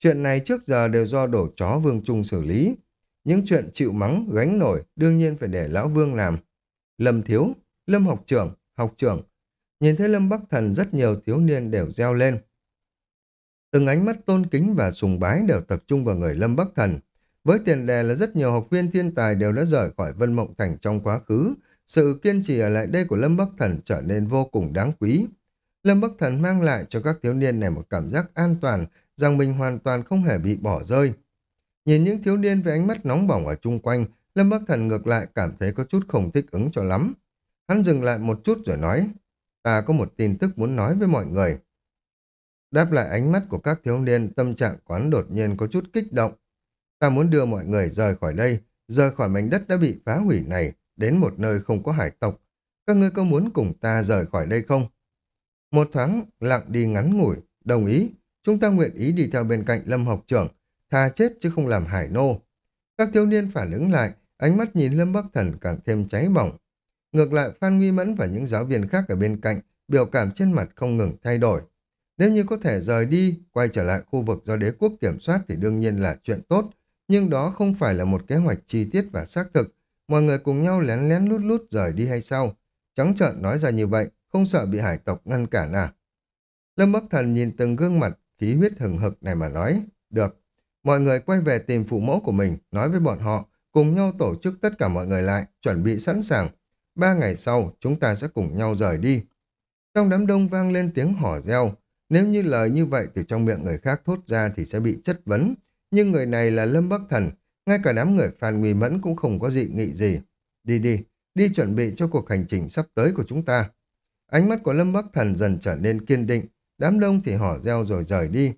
Chuyện này trước giờ đều do đổ chó Vương Trung xử lý. Những chuyện chịu mắng, gánh nổi, đương nhiên phải để Lão Vương làm. Lâm Thiếu, Lâm học trưởng, học trưởng. Nhìn thấy Lâm Bắc Thần rất nhiều thiếu niên đều reo lên. Từng ánh mắt tôn kính và sùng bái đều tập trung vào người Lâm Bắc Thần. Với tiền đề là rất nhiều học viên thiên tài đều đã rời khỏi Vân Mộng Thành trong quá khứ, sự kiên trì ở lại đây của Lâm Bắc Thần trở nên vô cùng đáng quý. Lâm Bắc Thần mang lại cho các thiếu niên này một cảm giác an toàn, rằng mình hoàn toàn không hề bị bỏ rơi. Nhìn những thiếu niên với ánh mắt nóng bỏng ở chung quanh, Lâm Bắc Thần ngược lại cảm thấy có chút không thích ứng cho lắm. Hắn dừng lại một chút rồi nói, ta có một tin tức muốn nói với mọi người. Đáp lại ánh mắt của các thiếu niên, tâm trạng quán đột nhiên có chút kích động. Ta muốn đưa mọi người rời khỏi đây, rời khỏi mảnh đất đã bị phá hủy này, đến một nơi không có hải tộc. Các ngươi có muốn cùng ta rời khỏi đây không? Một thoáng lặng đi ngắn ngủi, đồng ý, chúng ta nguyện ý đi theo bên cạnh Lâm học trưởng, thà chết chứ không làm hải nô. Các thiếu niên phản ứng lại, ánh mắt nhìn Lâm Bắc Thần càng thêm cháy bỏng. Ngược lại Phan Nguy Mẫn và những giáo viên khác ở bên cạnh, biểu cảm trên mặt không ngừng thay đổi. Nếu như có thể rời đi, quay trở lại khu vực do đế quốc kiểm soát thì đương nhiên là chuyện tốt, nhưng đó không phải là một kế hoạch chi tiết và xác thực, mọi người cùng nhau lén lén lút lút rời đi hay sao? Trắng trợn nói ra như vậy, không sợ bị hải tộc ngăn cản à? Lâm Bắc Thần nhìn từng gương mặt, khí huyết hừng hực này mà nói, được. Mọi người quay về tìm phụ mẫu của mình, nói với bọn họ, cùng nhau tổ chức tất cả mọi người lại, chuẩn bị sẵn sàng. Ba ngày sau, chúng ta sẽ cùng nhau rời đi. Trong đám đông vang lên tiếng hò reo. Nếu như lời như vậy từ trong miệng người khác thốt ra thì sẽ bị chất vấn. Nhưng người này là Lâm Bắc Thần, ngay cả đám người Phan Nguy Mẫn cũng không có dị nghị gì. Đi đi, đi chuẩn bị cho cuộc hành trình sắp tới của chúng ta. Ánh mắt của Lâm Bắc Thần dần trở nên kiên định, đám đông thì hò reo rồi rời đi.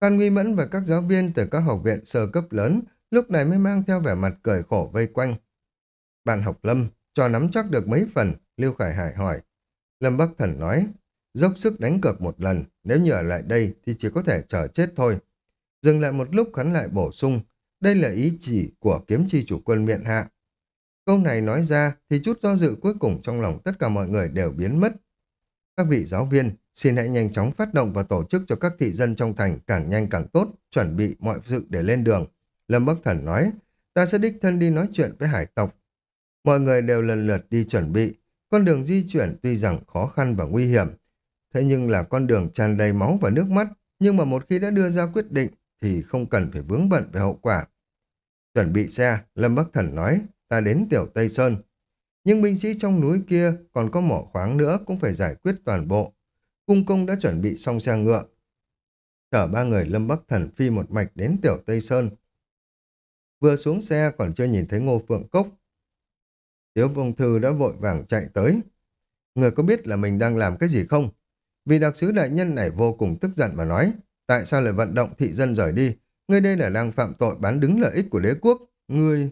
Phan Nguy Mẫn và các giáo viên từ các học viện sơ cấp lớn lúc này mới mang theo vẻ mặt cười khổ vây quanh. Bạn học Lâm, cho nắm chắc được mấy phần, Lưu Khải Hải hỏi. Lâm Bắc Thần nói, dốc sức đánh cược một lần, nếu như ở lại đây thì chỉ có thể chờ chết thôi. Dừng lại một lúc hắn lại bổ sung, đây là ý chỉ của kiếm chi chủ quân miện hạ. Câu này nói ra thì chút do dự cuối cùng trong lòng tất cả mọi người đều biến mất. Các vị giáo viên, xin hãy nhanh chóng phát động và tổ chức cho các thị dân trong thành càng nhanh càng tốt, chuẩn bị mọi sự để lên đường. Lâm Bắc Thần nói, ta sẽ đích thân đi nói chuyện với hải tộc. Mọi người đều lần lượt đi chuẩn bị, con đường di chuyển tuy rằng khó khăn và nguy hiểm, thế nhưng là con đường tràn đầy máu và nước mắt, nhưng mà một khi đã đưa ra quyết định thì không cần phải vướng bận về hậu quả. Chuẩn bị xe, Lâm Bắc Thần nói, ta đến Tiểu Tây Sơn. Nhưng binh sĩ trong núi kia còn có mỏ khoáng nữa cũng phải giải quyết toàn bộ. Cung công đã chuẩn bị xong xe ngựa. Chở ba người Lâm Bắc Thần phi một mạch đến Tiểu Tây Sơn. Vừa xuống xe còn chưa nhìn thấy Ngô Phượng Cốc. Tiếu Vông Thư đã vội vàng chạy tới. Người có biết là mình đang làm cái gì không? Vì đặc sứ đại nhân này vô cùng tức giận mà nói, tại sao lại vận động thị dân rời đi? Ngươi đây là đang phạm tội bán đứng lợi ích của đế quốc. Ngươi...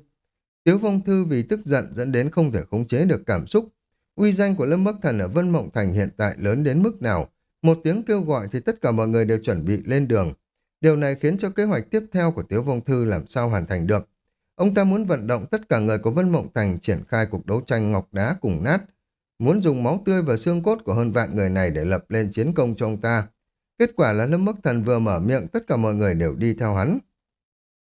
Tiếu Phong Thư vì tức giận dẫn đến không thể khống chế được cảm xúc. Uy danh của Lâm Bắc Thần ở Vân Mộng Thành hiện tại lớn đến mức nào? Một tiếng kêu gọi thì tất cả mọi người đều chuẩn bị lên đường. Điều này khiến cho kế hoạch tiếp theo của Tiếu Phong Thư làm sao hoàn thành được. Ông ta muốn vận động tất cả người của Vân Mộng Thành triển khai cuộc đấu tranh ngọc đá cùng nát, muốn dùng máu tươi và xương cốt của hơn vạn người này để lập lên chiến công cho ông ta. Kết quả là Lâm Bắc Thần vừa mở miệng, tất cả mọi người đều đi theo hắn.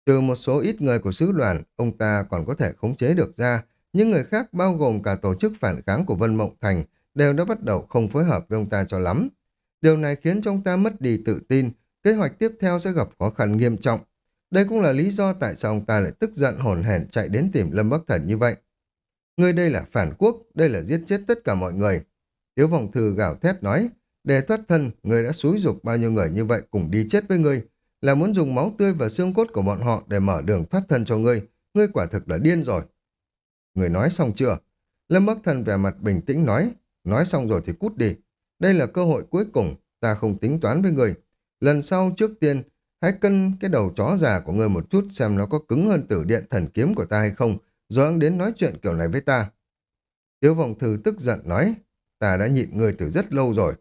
Trừ một số ít người của sứ đoàn, ông ta còn có thể khống chế được ra, nhưng người khác bao gồm cả tổ chức phản kháng của Vân Mộng Thành đều đã bắt đầu không phối hợp với ông ta cho lắm. Điều này khiến cho ông ta mất đi tự tin, kế hoạch tiếp theo sẽ gặp khó khăn nghiêm trọng. Đây cũng là lý do tại sao ông ta lại tức giận hồn hển chạy đến tìm Lâm Bắc Thần như vậy. Người đây là phản quốc, đây là giết chết tất cả mọi người. Tiếu vọng thư gào thét nói, để thoát thân, người đã xúi dục bao nhiêu người như vậy cùng đi chết với ngươi, là muốn dùng máu tươi và xương cốt của bọn họ để mở đường thoát thân cho ngươi, ngươi quả thực là điên rồi. Người nói xong chưa? Lâm Bắc Thần vẻ mặt bình tĩnh nói, nói xong rồi thì cút đi. Đây là cơ hội cuối cùng, ta không tính toán với người. Lần sau trước tiên, hãy cân cái đầu chó già của ngươi một chút xem nó có cứng hơn tử điện thần kiếm của ta hay không, rồi ông đến nói chuyện kiểu này với ta. Tiếu vọng thư tức giận nói, ta đã nhịn ngươi từ rất lâu rồi.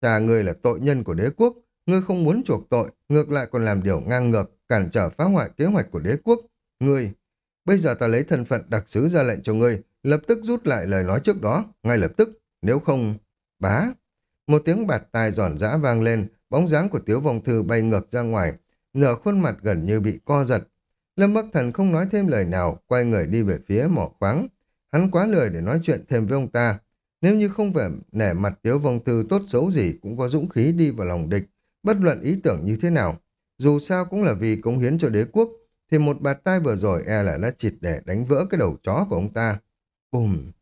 Cha ngươi là tội nhân của đế quốc, ngươi không muốn chuộc tội, ngược lại còn làm điều ngang ngược, cản trở phá hoại kế hoạch của đế quốc. Ngươi, bây giờ ta lấy thân phận đặc sứ ra lệnh cho ngươi, lập tức rút lại lời nói trước đó, ngay lập tức, nếu không, bá. Một tiếng bạt tai giòn giã vang lên, bóng dáng của Tiếu Vong Thư bay ngược ra ngoài, nửa khuôn mặt gần như bị co giật. Lâm Bắc Thần không nói thêm lời nào, quay người đi về phía mỏ khoáng. Hắn quá lười để nói chuyện thêm với ông ta. Nếu như không phải nể mặt Tiếu Vong Thư tốt xấu gì cũng có dũng khí đi vào lòng địch, bất luận ý tưởng như thế nào. Dù sao cũng là vì cống hiến cho đế quốc, thì một bạt tai vừa rồi e là đã chịt để đánh vỡ cái đầu chó của ông ta. Bùm!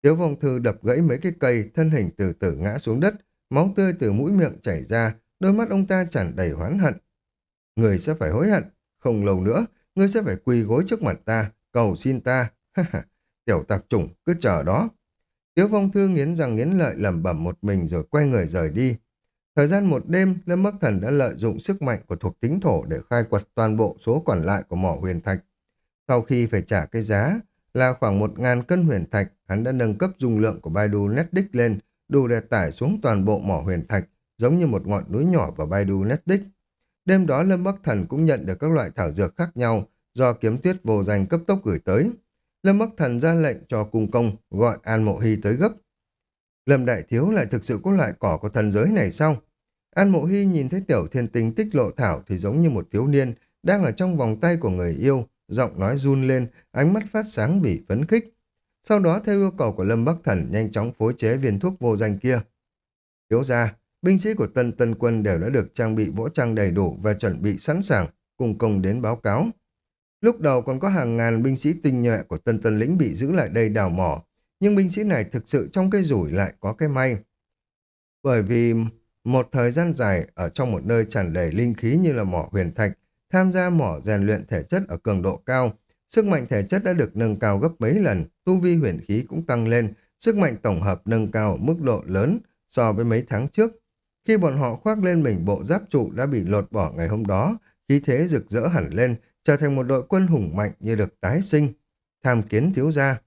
Tiếu Vong Thư đập gãy mấy cái cây, thân hình từ từ ngã xuống đất, máu tươi từ mũi miệng chảy ra, đôi mắt ông ta tràn đầy hoán hận. Người sẽ phải hối hận, không lâu nữa, ngươi sẽ phải quỳ gối trước mặt ta, cầu xin ta. Tiểu tạp chủng, cứ chờ đó. Tiếu Vong Thư nghiến răng nghiến lợi lẩm bẩm một mình rồi quay người rời đi. Thời gian một đêm, Lâm Bắc Thần đã lợi dụng sức mạnh của thuộc tính thổ để khai quật toàn bộ số còn lại của mỏ huyền thạch. Sau khi phải trả cái giá là khoảng một ngàn cân huyền thạch, hắn đã nâng cấp dung lượng của Baidu Netdic lên, đủ để tải xuống toàn bộ mỏ huyền thạch, giống như một ngọn núi nhỏ vào Baidu Netdic. Đêm đó Lâm Bắc Thần cũng nhận được các loại thảo dược khác nhau do kiếm tuyết vô danh cấp tốc gửi tới. Lâm Bắc Thần ra lệnh cho cung công gọi An Mộ Hy tới gấp. Lâm Đại Thiếu lại thực sự có loại cỏ của thần giới này sao? An Mộ Hy nhìn thấy tiểu thiên tinh tích lộ thảo thì giống như một thiếu niên đang ở trong vòng tay của người yêu, giọng nói run lên, ánh mắt phát sáng bị phấn khích. Sau đó theo yêu cầu của Lâm Bắc Thần nhanh chóng phối chế viên thuốc vô danh kia. Thiếu ra, binh sĩ của tân tân quân đều đã được trang bị võ trang đầy đủ và chuẩn bị sẵn sàng, cùng công đến báo cáo. Lúc đầu còn có hàng ngàn binh sĩ tinh nhuệ của tân tân lĩnh bị giữ lại đây đào mỏ, nhưng binh sĩ này thực sự trong cái rủi lại có cái may. Bởi vì một thời gian dài ở trong một nơi tràn đầy linh khí như là mỏ huyền thạch, tham gia mỏ rèn luyện thể chất ở cường độ cao. Sức mạnh thể chất đã được nâng cao gấp mấy lần, tu vi huyền khí cũng tăng lên, sức mạnh tổng hợp nâng cao mức độ lớn so với mấy tháng trước. Khi bọn họ khoác lên mình bộ giáp trụ đã bị lột bỏ ngày hôm đó, khí thế rực rỡ hẳn lên, trở thành một đội quân hùng mạnh như được tái sinh. Tham kiến thiếu gia.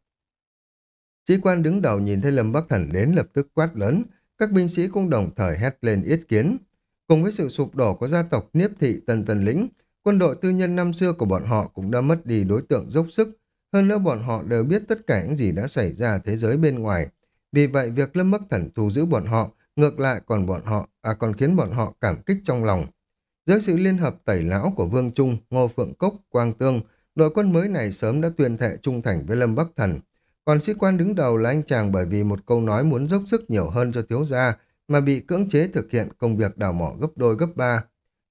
Sĩ quan đứng đầu nhìn thấy Lâm Bắc Thần đến lập tức quát lớn, các binh sĩ cũng đồng thời hét lên yết kiến. Cùng với sự sụp đổ của gia tộc Niếp Thị Tần Tần Lĩnh, quân đội tư nhân năm xưa của bọn họ cũng đã mất đi đối tượng dốc sức. Hơn nữa bọn họ đều biết tất cả những gì đã xảy ra thế giới bên ngoài. Vì vậy việc Lâm Bắc Thần thu giữ bọn họ, ngược lại còn bọn họ, à còn khiến bọn họ cảm kích trong lòng. Dưới sự liên hợp tẩy lão của Vương Trung, Ngô Phượng Cốc, Quang Tương, đội quân mới này sớm đã tuyên thệ trung thành với Lâm Bắc Thần. Còn sĩ quan đứng đầu là anh chàng bởi vì một câu nói muốn dốc sức nhiều hơn cho thiếu gia mà bị cưỡng chế thực hiện công việc đào mỏ gấp đôi gấp ba.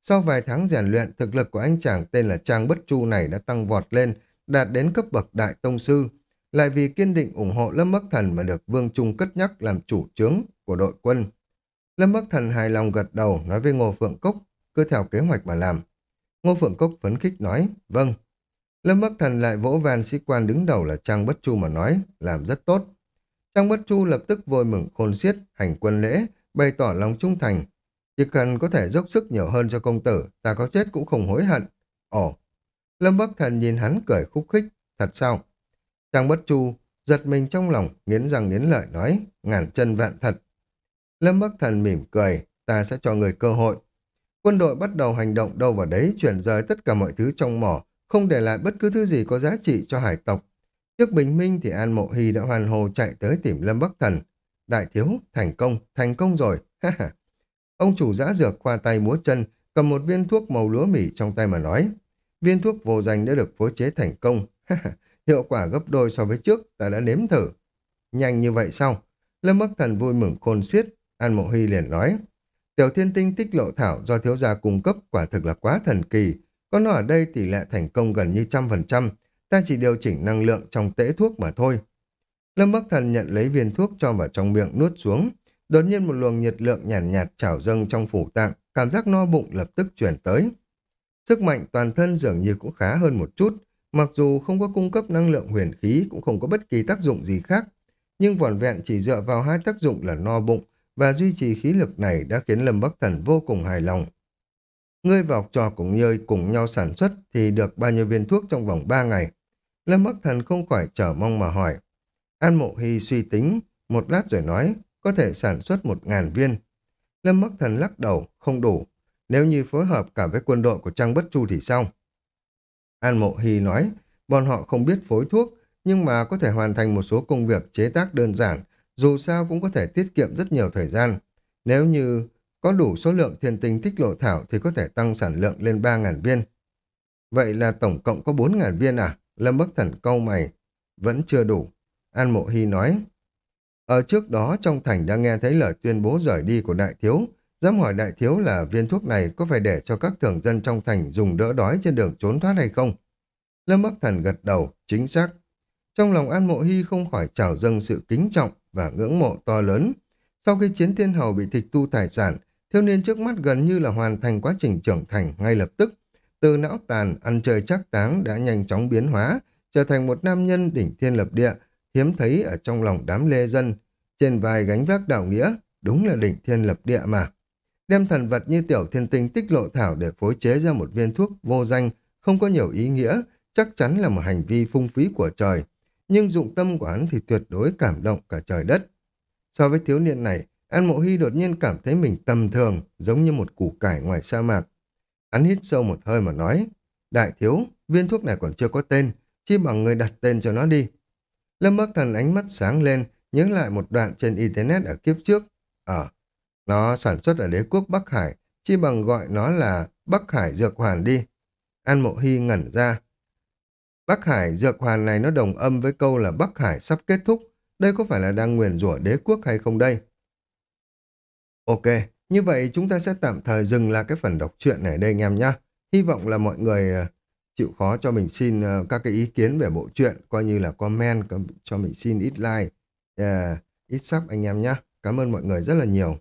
Sau vài tháng rèn luyện, thực lực của anh chàng tên là Trang Bất Chu này đã tăng vọt lên, đạt đến cấp bậc đại tông sư. Lại vì kiên định ủng hộ Lâm Bắc Thần mà được Vương Trung cất nhắc làm chủ trướng của đội quân. Lâm Bắc Thần hài lòng gật đầu nói với Ngô Phượng Cốc, cứ theo kế hoạch mà làm. Ngô Phượng Cốc phấn khích nói, vâng. Lâm Bắc Thần lại vỗ van sĩ quan đứng đầu là Trang Bất Chu mà nói, làm rất tốt. Trang Bất Chu lập tức vui mừng khôn xiết, hành quân lễ, bày tỏ lòng trung thành. Chỉ cần có thể dốc sức nhiều hơn cho công tử, ta có chết cũng không hối hận. Ồ, Lâm Bắc Thần nhìn hắn cười khúc khích, thật sao? Trang Bất Chu giật mình trong lòng, nghiến răng nghiến lợi nói, ngàn chân vạn thật. Lâm Bắc Thần mỉm cười, ta sẽ cho người cơ hội. Quân đội bắt đầu hành động đâu vào đấy, chuyển rời tất cả mọi thứ trong mỏ, không để lại bất cứ thứ gì có giá trị cho hải tộc. Trước bình minh thì An Mộ Hy đã hoàn hồ chạy tới tìm Lâm Bắc Thần. Đại thiếu, thành công, thành công rồi. Ông chủ giã dược khoa tay múa chân, cầm một viên thuốc màu lúa mỉ trong tay mà nói. Viên thuốc vô danh đã được phối chế thành công. Hiệu quả gấp đôi so với trước, ta đã nếm thử. Nhanh như vậy sao? Lâm Bắc Thần vui mừng khôn xiết. An Mộ Hy liền nói. Tiểu thiên tinh tích lộ thảo do thiếu gia cung cấp quả thực là quá thần kỳ. Có nó ở đây tỷ lệ thành công gần như trăm phần trăm. Ta chỉ điều chỉnh năng lượng trong tễ thuốc mà thôi. Lâm Bắc Thần nhận lấy viên thuốc cho vào trong miệng nuốt xuống. Đột nhiên một luồng nhiệt lượng nhàn nhạt, nhạt trào dâng trong phủ tạng, cảm giác no bụng lập tức chuyển tới. Sức mạnh toàn thân dường như cũng khá hơn một chút, mặc dù không có cung cấp năng lượng huyền khí cũng không có bất kỳ tác dụng gì khác, nhưng vỏn vẹn chỉ dựa vào hai tác dụng là no bụng và duy trì khí lực này đã khiến Lâm Bắc Thần vô cùng hài lòng. Ngươi và học trò của ngươi cùng nhau sản xuất thì được bao nhiêu viên thuốc trong vòng 3 ngày. Lâm Bắc Thần không khỏi chờ mong mà hỏi. An Mộ Hy suy tính, một lát rồi nói, có thể sản xuất một ngàn viên. Lâm Bắc Thần lắc đầu, không đủ. Nếu như phối hợp cả với quân đội của Trang Bất Chu thì sao? An Mộ Hy nói, bọn họ không biết phối thuốc, nhưng mà có thể hoàn thành một số công việc chế tác đơn giản, dù sao cũng có thể tiết kiệm rất nhiều thời gian. Nếu như có đủ số lượng thiên tinh tích lộ thảo thì có thể tăng sản lượng lên 3.000 viên. Vậy là tổng cộng có 4.000 viên à? Lâm Bắc Thần câu mày. Vẫn chưa đủ. An Mộ Hy nói. Ở trước đó trong thành đã nghe thấy lời tuyên bố rời đi của đại thiếu. Dám hỏi đại thiếu là viên thuốc này có phải để cho các thường dân trong thành dùng đỡ đói trên đường trốn thoát hay không? Lâm Bắc Thần gật đầu, chính xác. Trong lòng An Mộ Hy không khỏi trào dâng sự kính trọng và ngưỡng mộ to lớn. Sau khi chiến thiên hầu bị tịch tu tài sản, thiếu niên trước mắt gần như là hoàn thành quá trình trưởng thành ngay lập tức. Từ não tàn, ăn chơi chắc táng đã nhanh chóng biến hóa, trở thành một nam nhân đỉnh thiên lập địa, hiếm thấy ở trong lòng đám lê dân. Trên vai gánh vác đạo nghĩa, đúng là đỉnh thiên lập địa mà. Đem thần vật như tiểu thiên tinh tích lộ thảo để phối chế ra một viên thuốc vô danh, không có nhiều ý nghĩa, chắc chắn là một hành vi phung phí của trời. Nhưng dụng tâm của hắn thì tuyệt đối cảm động cả trời đất. So với thiếu niên này, An Mộ Hy đột nhiên cảm thấy mình tầm thường, giống như một củ cải ngoài sa mạc. Hắn hít sâu một hơi mà nói, Đại thiếu, viên thuốc này còn chưa có tên, chi bằng người đặt tên cho nó đi. Lâm Bắc Thần ánh mắt sáng lên, nhớ lại một đoạn trên Internet ở kiếp trước. Ở, ờ, nó sản xuất ở đế quốc Bắc Hải, chi bằng gọi nó là Bắc Hải Dược Hoàn đi. An Mộ Hy ngẩn ra. Bắc Hải Dược Hoàn này nó đồng âm với câu là Bắc Hải sắp kết thúc. Đây có phải là đang nguyền rủa đế quốc hay không đây? Ok, như vậy chúng ta sẽ tạm thời dừng lại cái phần đọc truyện này đây anh em nhé. Hy vọng là mọi người ờ, chịu khó cho mình xin ờ, các cái ý kiến về bộ truyện, coi như là comment cho mình xin ít like, ờ, ít sub anh em nhé. Cảm ơn mọi người rất là nhiều.